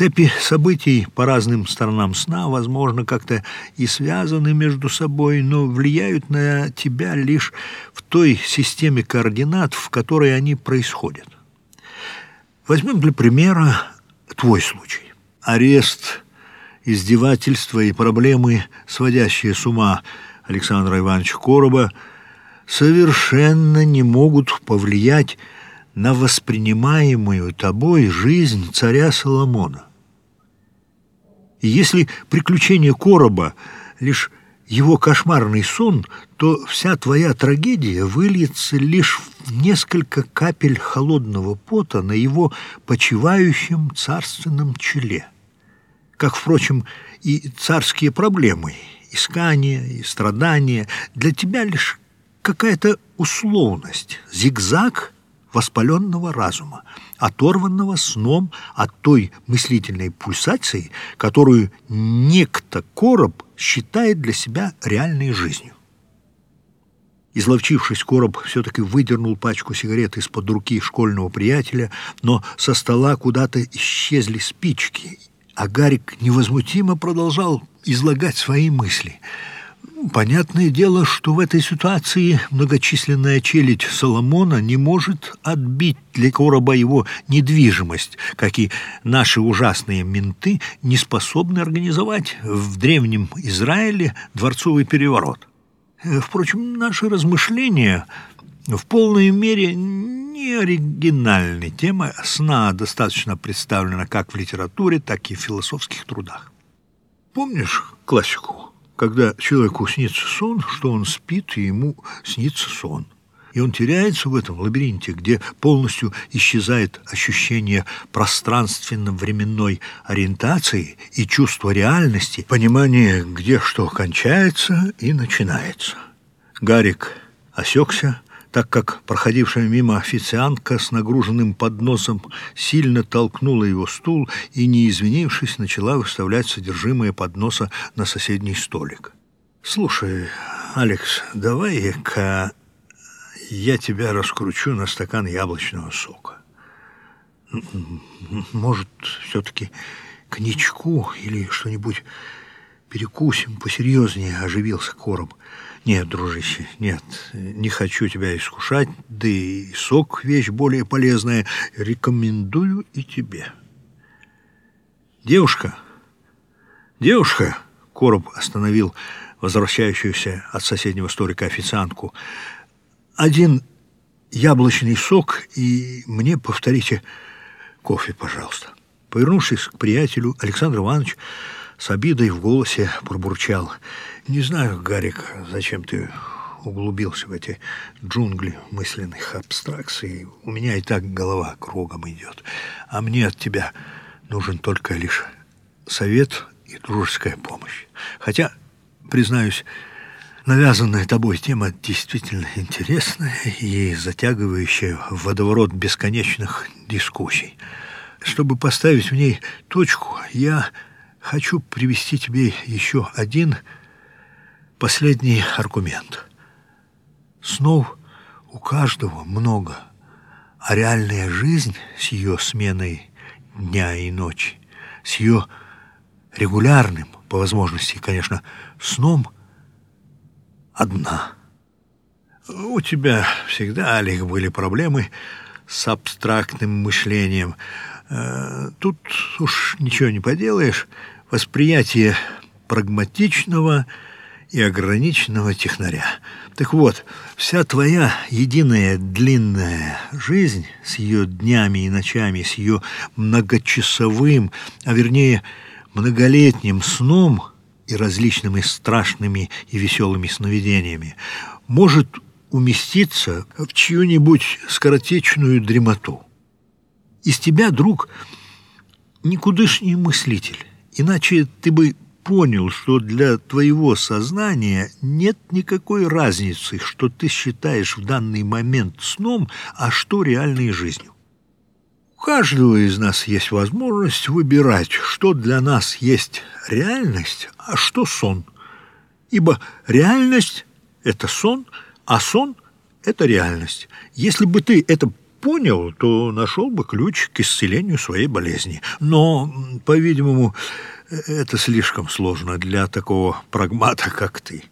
Цепи событий по разным сторонам сна, возможно, как-то и связаны между собой, но влияют на тебя лишь в той системе координат, в которой они происходят. Возьмем для примера твой случай. Арест, издевательства и проблемы, сводящие с ума Александра Ивановича Короба, совершенно не могут повлиять на воспринимаемую тобой жизнь царя Соломона. И если приключение короба лишь его кошмарный сон, то вся твоя трагедия выльется лишь в несколько капель холодного пота на его почивающем царственном челе. Как, впрочем, и царские проблемы, искания и страдания для тебя лишь какая-то условность, зигзаг воспаленного разума, оторванного сном от той мыслительной пульсации, которую некто короб считает для себя реальной жизнью. Изловчившись, Короб все-таки выдернул пачку сигарет из-под руки школьного приятеля, но со стола куда-то исчезли спички, а Гарик невозмутимо продолжал излагать свои мысли – Понятное дело, что в этой ситуации многочисленная челядь Соломона не может отбить для короба его недвижимость, как и наши ужасные менты не способны организовать в древнем Израиле дворцовый переворот. Впрочем, наши размышления в полной мере не оригинальны. Тема сна достаточно представлена как в литературе, так и в философских трудах. Помнишь классику? Когда человеку снится сон, что он спит, и ему снится сон. И он теряется в этом лабиринте, где полностью исчезает ощущение пространственно-временной ориентации и чувство реальности, понимание, где что кончается и начинается. Гарик осекся, так как проходившая мимо официантка с нагруженным подносом сильно толкнула его стул и, не извинившись, начала выставлять содержимое подноса на соседний столик. «Слушай, Алекс, давай-ка я тебя раскручу на стакан яблочного сока. Может, все-таки коньячку или что-нибудь перекусим посерьезнее?» – оживился Короб – нет, дружище, нет, не хочу тебя искушать, да и сок — вещь более полезная. Рекомендую и тебе. Девушка, девушка, Короб остановил возвращающуюся от соседнего столика официантку. Один яблочный сок и мне повторите кофе, пожалуйста. Повернувшись к приятелю, Александр Иванович с обидой в голосе пробурчал. «Не знаю, Гарик, зачем ты углубился в эти джунгли мысленных абстракций. У меня и так голова кругом идет. А мне от тебя нужен только лишь совет и дружеская помощь. Хотя, признаюсь, навязанная тобой тема действительно интересная и затягивающая в водоворот бесконечных дискуссий. Чтобы поставить в ней точку, я хочу привести тебе еще один последний аргумент. Снов у каждого много, а реальная жизнь с ее сменой дня и ночи, с ее регулярным, по возможности, конечно, сном одна. У тебя всегда, Олег, были проблемы с абстрактным мышлением – тут уж ничего не поделаешь. Восприятие прагматичного и ограниченного технаря. Так вот, вся твоя единая длинная жизнь с ее днями и ночами, с ее многочасовым, а вернее многолетним сном и различными страшными и веселыми сновидениями, может уместиться в чью-нибудь скоротечную дремоту. Из тебя, друг, никудышний мыслитель. Иначе ты бы понял, что для твоего сознания нет никакой разницы, что ты считаешь в данный момент сном, а что реальной жизнью. У каждого из нас есть возможность выбирать, что для нас есть реальность, а что сон. Ибо реальность — это сон, а сон — это реальность. Если бы ты это понял, то нашел бы ключ к исцелению своей болезни. Но, по-видимому, это слишком сложно для такого прагмата, как ты.